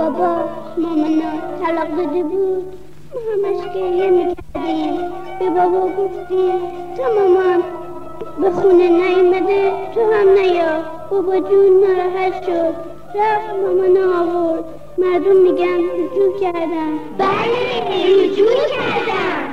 بابا مامانا طلاق داده بود. ما همش گریه می‌کردیم به بابا گفتیم تا مامان به خونه نیمده تو هم نیا. بابا جون ناراحت شد. رفت مامان آورد. مردم میگن رجوع کردن. بله رجوع کردن.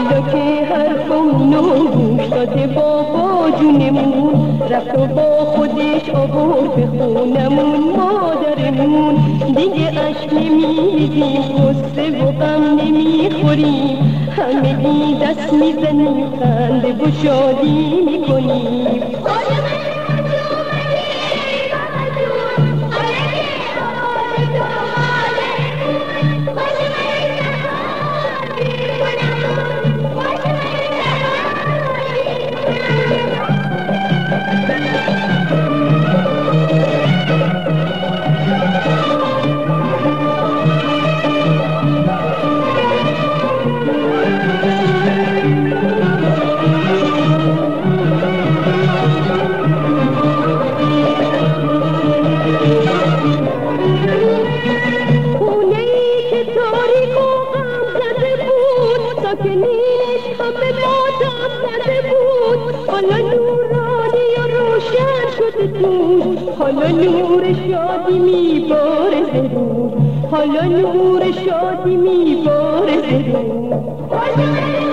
حالا که حرفمونو گوش داده بابا جونمون رفت و با خودش آورد به خونمون. مادرمون دیگه اش نمیریزیم قصه و غم نمی‌خوریم. همگی دست می‌زنیم خنده و شادی می‌کنیم. بود ساکنینش همه ماتم زده بود حالا نورانی و روشن شده توش حالا نور شادی میباره زرود حالا نور شادی میباره زرود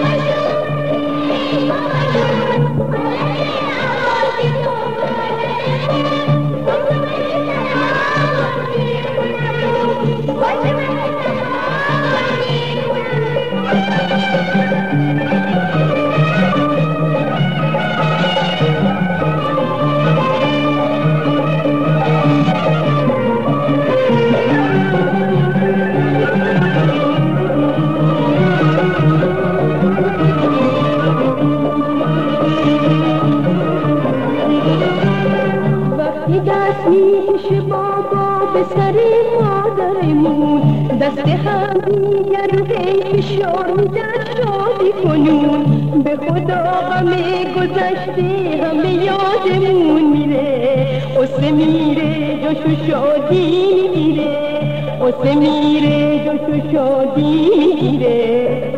دست می‌کشه بابا به سر مادرمون دست هم دیگر هی فشار میدن شادی کنون. به خدا غم گذشته همه یادمون میره. قصه میره جوش و شادی می‌گیره قصه میره جوش و شادی می‌گیره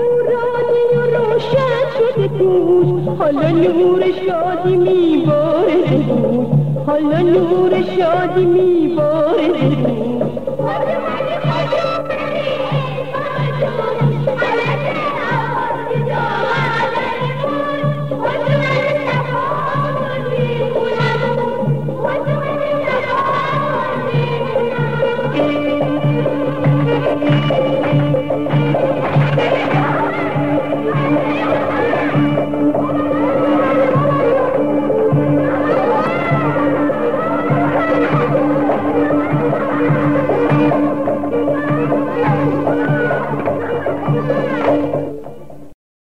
روشن شده توش حالا نور شادی میباره زود حالا نور شادی میباره زود